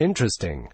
Interesting.